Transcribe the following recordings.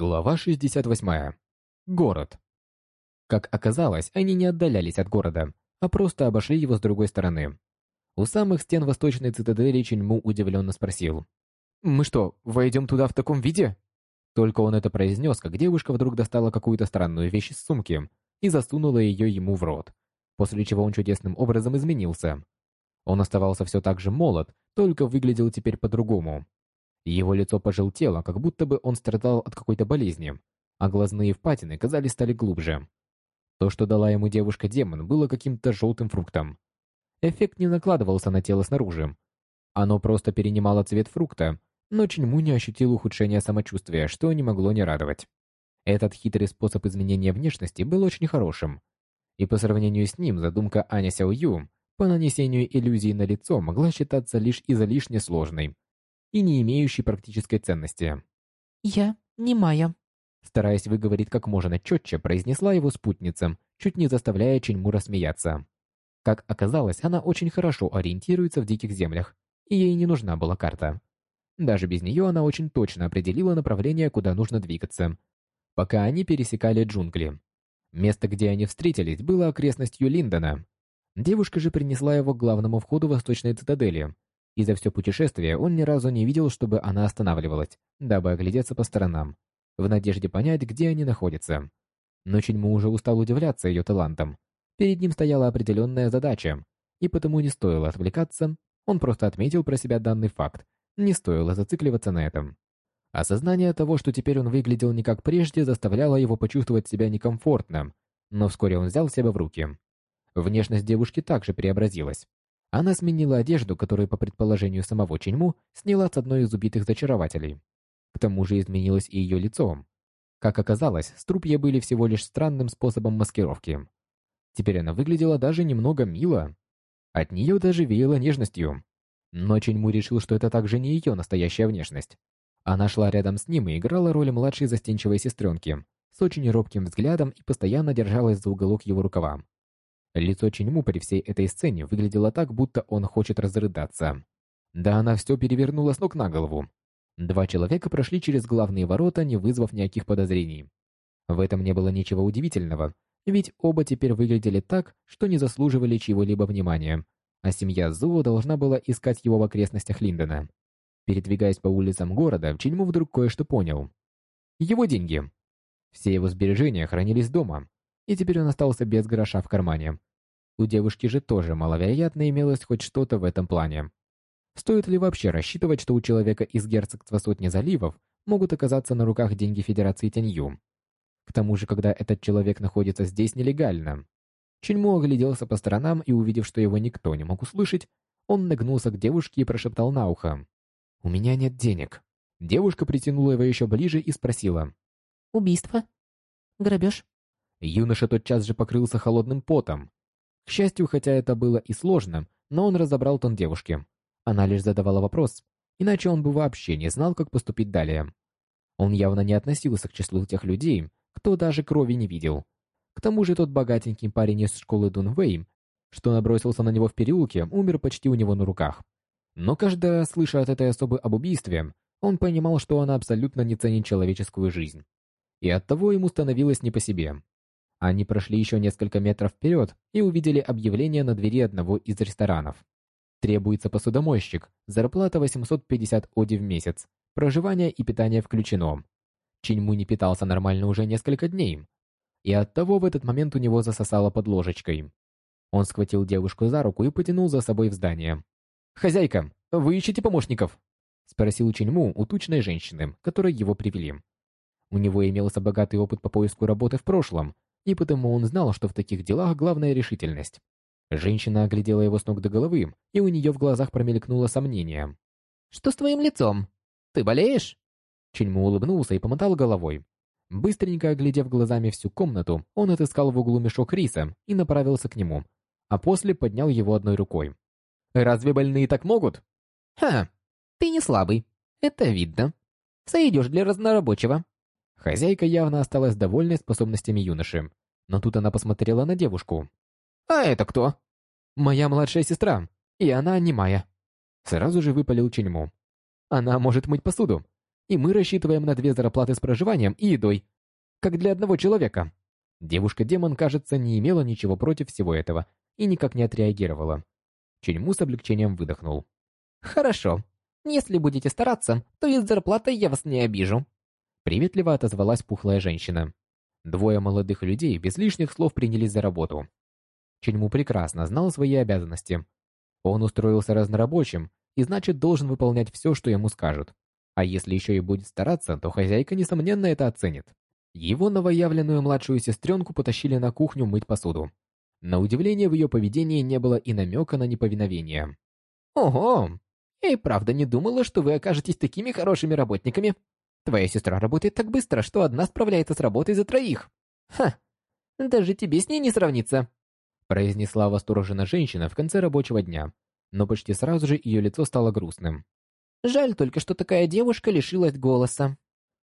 Глава 68. Город. Как оказалось, они не отдалялись от города, а просто обошли его с другой стороны. У самых стен восточной цитадели Чиньму удивленно спросил. «Мы что, войдем туда в таком виде?» Только он это произнес, как девушка вдруг достала какую-то странную вещь из сумки и засунула ее ему в рот, после чего он чудесным образом изменился. Он оставался все так же молод, только выглядел теперь по-другому. Его лицо пожелтело, как будто бы он страдал от какой-то болезни, а глазные впадины, казались, стали глубже. То, что дала ему девушка-демон, было каким-то желтым фруктом. Эффект не накладывался на тело снаружи. Оно просто перенимало цвет фрукта, но Чиньму не ощутил ухудшения самочувствия, что не могло не радовать. Этот хитрый способ изменения внешности был очень хорошим. И по сравнению с ним задумка Аня Сяо по нанесению иллюзий на лицо могла считаться лишь излишне сложной и не имеющий практической ценности. «Я не Майя», стараясь выговорить как можно четче, произнесла его спутница, чуть не заставляя Ченьму рассмеяться. Как оказалось, она очень хорошо ориентируется в диких землях, и ей не нужна была карта. Даже без нее она очень точно определила направление, куда нужно двигаться, пока они пересекали джунгли. Место, где они встретились, было окрестностью Линдона. Девушка же принесла его к главному входу восточной цитадели, и за все путешествие он ни разу не видел, чтобы она останавливалась, дабы оглядеться по сторонам, в надежде понять, где они находятся. Но Чиньму уже устал удивляться ее талантам. Перед ним стояла определенная задача, и потому не стоило отвлекаться, он просто отметил про себя данный факт, не стоило зацикливаться на этом. Осознание того, что теперь он выглядел не как прежде, заставляло его почувствовать себя некомфортно, но вскоре он взял себя в руки. Внешность девушки также преобразилась. Она сменила одежду, которую, по предположению самого Ченьму, сняла с одной из убитых зачарователей. К тому же изменилось и ее лицо. Как оказалось, струпья были всего лишь странным способом маскировки. Теперь она выглядела даже немного мило. От нее даже веяло нежностью. Но Ченьму решил, что это также не ее настоящая внешность. Она шла рядом с ним и играла роль младшей застенчивой сестренки, с очень робким взглядом и постоянно держалась за уголок его рукава. Лицо Чиньму при всей этой сцене выглядело так, будто он хочет разрыдаться. Да она все перевернула с ног на голову. Два человека прошли через главные ворота, не вызвав никаких подозрений. В этом не было ничего удивительного, ведь оба теперь выглядели так, что не заслуживали чьего-либо внимания, а семья Зуо должна была искать его в окрестностях Линдона. Передвигаясь по улицам города, Чиньму вдруг кое-что понял. Его деньги. Все его сбережения хранились дома, и теперь он остался без гроша в кармане. У девушки же тоже маловероятно имелось хоть что-то в этом плане. Стоит ли вообще рассчитывать, что у человека из герцогства сотни заливов могут оказаться на руках деньги Федерации Тянью? К тому же, когда этот человек находится здесь нелегально. Чиньму огляделся по сторонам и, увидев, что его никто не мог услышать, он нагнулся к девушке и прошептал на ухо. «У меня нет денег». Девушка притянула его еще ближе и спросила. «Убийство? Грабеж?» Юноша тотчас же покрылся холодным потом. К счастью, хотя это было и сложно, но он разобрал тон девушки. Она лишь задавала вопрос, иначе он бы вообще не знал, как поступить далее. Он явно не относился к числу тех людей, кто даже крови не видел. К тому же тот богатенький парень из школы Дунвей, что набросился на него в переулке, умер почти у него на руках. Но каждый раз, слыша от этой особы об убийстве, он понимал, что она абсолютно не ценит человеческую жизнь. И оттого ему становилось не по себе. Они прошли еще несколько метров вперед и увидели объявление на двери одного из ресторанов. Требуется посудомойщик, зарплата 850 оди в месяц, проживание и питание включено. Чиньму не питался нормально уже несколько дней, и оттого в этот момент у него засосало под ложечкой. Он схватил девушку за руку и потянул за собой в здание. «Хозяйка, вы ищете помощников?» Спросил Чиньму у тучной женщины, которой его привели. У него имелся богатый опыт по поиску работы в прошлом, и потому он знал, что в таких делах главная решительность. Женщина оглядела его с ног до головы, и у нее в глазах промелькнуло сомнение. «Что с твоим лицом? Ты болеешь?» Чельму улыбнулся и помотал головой. Быстренько оглядев глазами всю комнату, он отыскал в углу мешок риса и направился к нему, а после поднял его одной рукой. «Разве больные так могут?» «Ха, ты не слабый, это видно. Сойдешь для разнорабочего». Хозяйка явно осталась довольной способностями юноши, но тут она посмотрела на девушку. «А это кто?» «Моя младшая сестра, и она не моя». Сразу же выпалил Ченьму. «Она может мыть посуду. и мы рассчитываем на две зарплаты с проживанием и едой, как для одного человека». Девушка-демон, кажется, не имела ничего против всего этого и никак не отреагировала. Ченьму с облегчением выдохнул. «Хорошо. Если будете стараться, то из зарплаты я вас не обижу». Приветливо отозвалась пухлая женщина. Двое молодых людей без лишних слов принялись за работу. Ченьму прекрасно знал свои обязанности. Он устроился разнорабочим и значит должен выполнять все, что ему скажут. А если еще и будет стараться, то хозяйка, несомненно, это оценит. Его новоявленную младшую сестренку потащили на кухню мыть посуду. На удивление в ее поведении не было и намека на неповиновение. «Ого! Я и правда не думала, что вы окажетесь такими хорошими работниками. Твоя сестра работает так быстро, что одна справляется с работой за троих. Ха! Даже тебе с ней не сравнится!» произнесла восторженно женщина в конце рабочего дня, но почти сразу же ее лицо стало грустным. «Жаль только, что такая девушка лишилась голоса».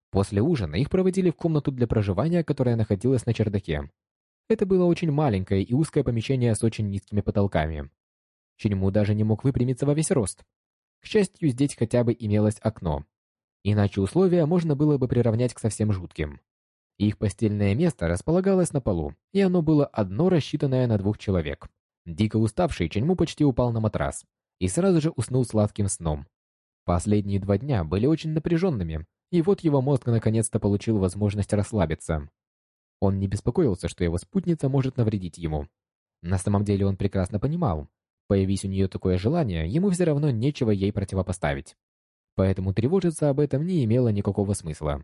После ужина их проводили в комнату для проживания, которая находилась на чердаке. Это было очень маленькое и узкое помещение с очень низкими потолками. Чиньму даже не мог выпрямиться во весь рост. К счастью, здесь хотя бы имелось окно. Иначе условия можно было бы приравнять к совсем жутким. Их постельное место располагалось на полу, и оно было одно рассчитанное на двух человек. Дико уставший Ченьму почти упал на матрас и сразу же уснул сладким сном. Последние два дня были очень напряженными, и вот его мозг наконец-то получил возможность расслабиться. Он не беспокоился, что его спутница может навредить ему. На самом деле он прекрасно понимал, появись у нее такое желание, ему все равно нечего ей противопоставить. Поэтому тревожиться об этом не имело никакого смысла.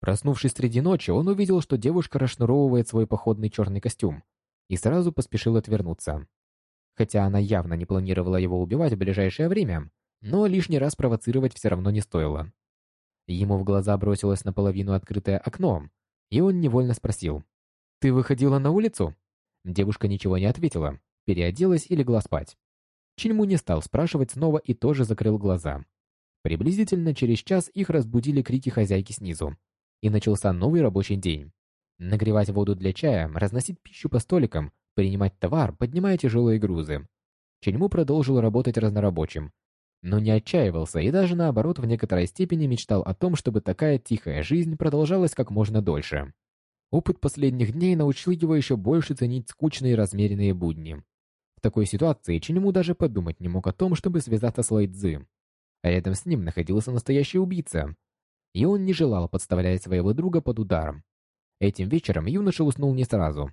Проснувшись среди ночи, он увидел, что девушка расшнуровывает свой походный черный костюм, и сразу поспешил отвернуться. Хотя она явно не планировала его убивать в ближайшее время, но лишний раз провоцировать все равно не стоило. Ему в глаза бросилось наполовину открытое окно, и он невольно спросил. «Ты выходила на улицу?» Девушка ничего не ответила, переоделась и легла спать. Чиньму не стал спрашивать снова и тоже закрыл глаза. Приблизительно через час их разбудили крики хозяйки снизу, и начался новый рабочий день. Нагревать воду для чая, разносить пищу по столикам, принимать товар, поднимая тяжелые грузы. Ченьму продолжил работать разнорабочим, но не отчаивался и даже наоборот в некоторой степени мечтал о том, чтобы такая тихая жизнь продолжалась как можно дольше. Опыт последних дней научил его еще больше ценить скучные размеренные будни. В такой ситуации Чиньму даже подумать не мог о том, чтобы связаться с Лайдзи. А рядом с ним находился настоящий убийца, и он не желал подставлять своего друга под ударом. Этим вечером юноша уснул не сразу.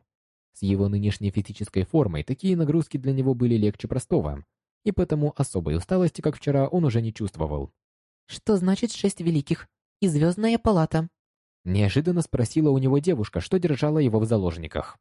С его нынешней физической формой такие нагрузки для него были легче простого, и потому особой усталости, как вчера, он уже не чувствовал. «Что значит шесть великих? И звездная палата?» Неожиданно спросила у него девушка, что держала его в заложниках.